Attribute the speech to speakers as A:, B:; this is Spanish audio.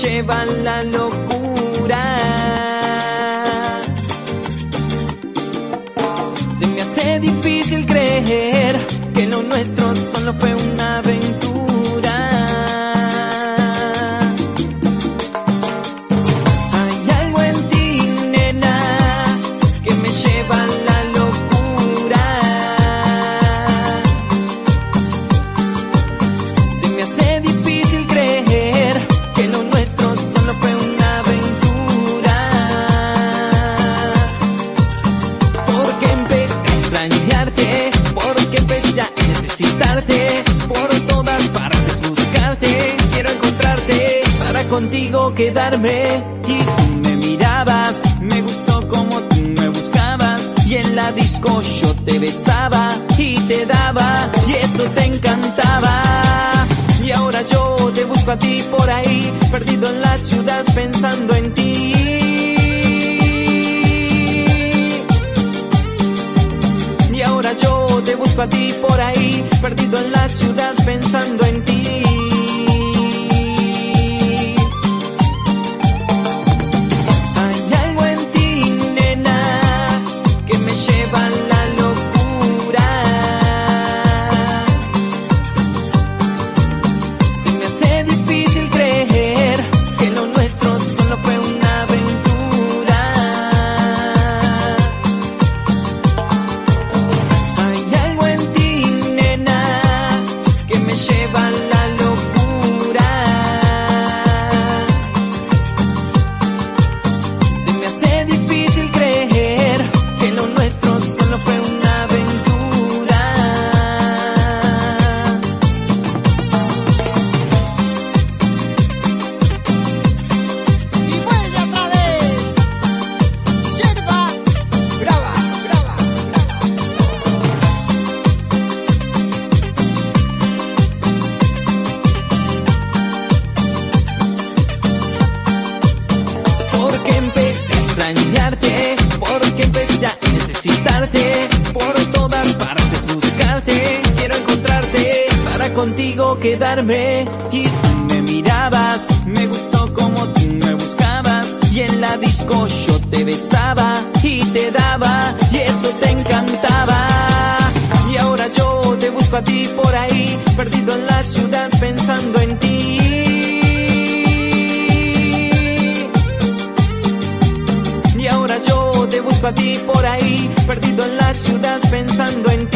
A: lleva la locura. Se me hace difícil creer que lo nuestro solo fue una quedarme. Y tú me mirabas, me gustó como tú me buscabas, y en la disco yo te besaba y te daba, y eso te encantaba. Y ahora yo te busco a ti por ahí, perdido en la ciudad pensando en ti. Y ahora yo te busco a ti porque empecé a necesitarte, por todas partes buscarte, quiero encontrarte para contigo quedarme. Y tú me mirabas, me gustó como tú me buscabas, y en la disco yo te besaba y te daba, y eso te encantaba. Y ahora yo te busco a ti por ahí, ciudad pensando en ti.